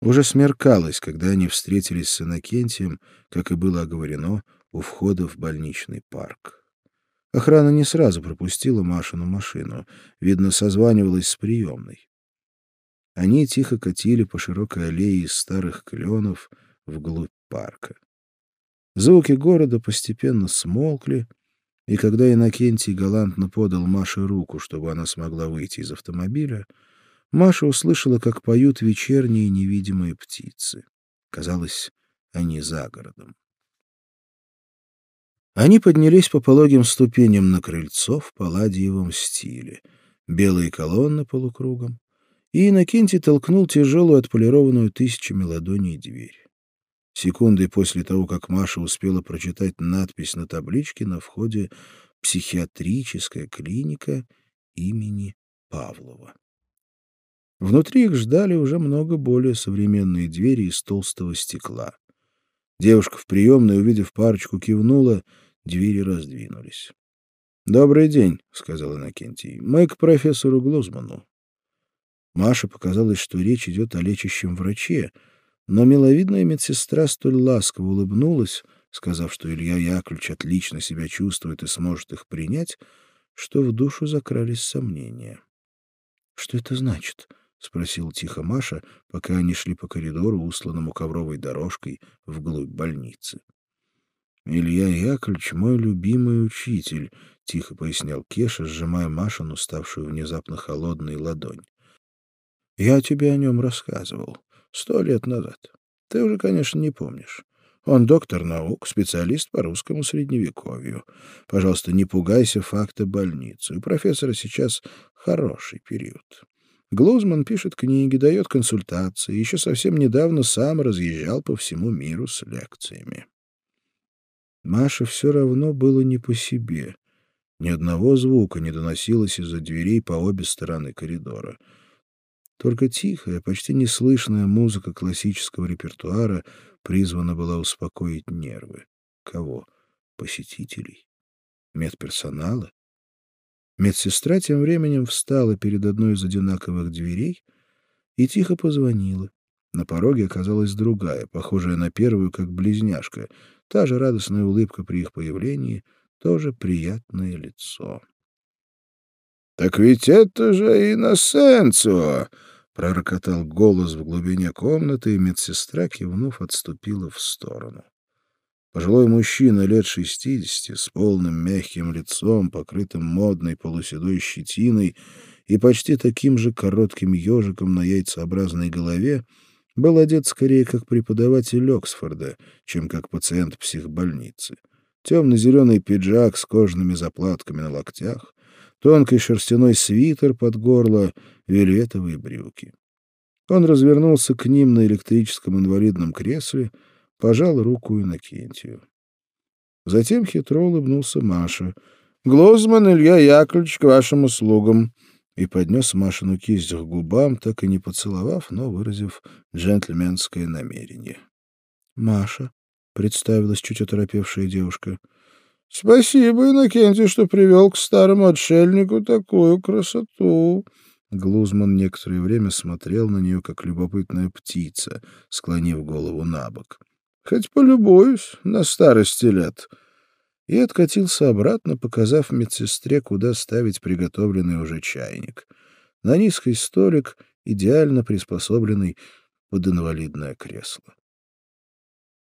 Уже смеркалось, когда они встретились с Иннокентием, как и было оговорено, у входа в больничный парк. Охрана не сразу пропустила Машину машину. Видно, созванивалась с приемной. Они тихо катили по широкой аллее из старых кленов вглубь парка. Звуки города постепенно смолкли, и когда Иннокентий галантно подал Маше руку, чтобы она смогла выйти из автомобиля, Маша услышала, как поют вечерние невидимые птицы. Казалось, они за городом. Они поднялись по пологим ступеням на крыльцо в палладиевом стиле. Белые колонны полукругом. И Иннокентий толкнул тяжелую отполированную тысячами ладоней дверь. Секунды после того, как Маша успела прочитать надпись на табличке на входе «Психиатрическая клиника имени Павлова». Внутри их ждали уже много более современные двери из толстого стекла. Девушка в приемной, увидев парочку, кивнула, двери раздвинулись. «Добрый день», — сказал Иннокентий. «Мы к профессору Глозману». Маше показалось, что речь идет о лечащем враче, но миловидная медсестра столь ласково улыбнулась, сказав, что Илья Яковлевич отлично себя чувствует и сможет их принять, что в душу закрались сомнения. «Что это значит?» — спросил тихо Маша, пока они шли по коридору, усланному ковровой дорожкой, вглубь больницы. «Илья Яковлевич — мой любимый учитель», — тихо пояснял Кеша, сжимая Машину, ставшую внезапно холодной ладонь. «Я тебе о нем рассказывал сто лет назад. Ты уже, конечно, не помнишь. Он доктор наук, специалист по русскому средневековью. Пожалуйста, не пугайся факта больницы. У профессора сейчас хороший период. Глузман пишет книги, дает консультации, еще совсем недавно сам разъезжал по всему миру с лекциями. Маше все равно было не по себе. Ни одного звука не доносилось из-за дверей по обе стороны коридора. Только тихая, почти неслышная музыка классического репертуара призвана была успокоить нервы. Кого? Посетителей? Медперсонала? Медсестра тем временем встала перед одной из одинаковых дверей и тихо позвонила. На пороге оказалась другая, похожая на первую, как близняшка. Та же радостная улыбка при их появлении, тоже приятное лицо. — Так ведь это же Инносенцио! — пророкотал голос в глубине комнаты, и медсестра, кивнув, отступила в сторону. Пожилой мужчина лет шестидесяти, с полным мягким лицом, покрытым модной полуседой щетиной и почти таким же коротким ежиком на яйцеобразной голове, был одет скорее как преподаватель Оксфорда, чем как пациент психбольницы. Темно-зеленый пиджак с кожаными заплатками на локтях, тонкий шерстяной свитер под горло, вельветовые брюки. Он развернулся к ним на электрическом инвалидном кресле — пожал руку Иннокентию. Затем хитро улыбнулся Маша. «Глозман Илья Яковлевич к вашим услугам!» и поднес Машину кисть к губам, так и не поцеловав, но выразив джентльменское намерение. «Маша», — представилась чуть оторопевшая девушка. «Спасибо, Иннокентий, что привел к старому отшельнику такую красоту!» Глузман некоторое время смотрел на нее, как любопытная птица, склонив голову на бок хоть полюбуюсь на старости лет. И откатился обратно, показав медсестре, куда ставить приготовленный уже чайник. На низкий столик, идеально приспособленный под инвалидное кресло.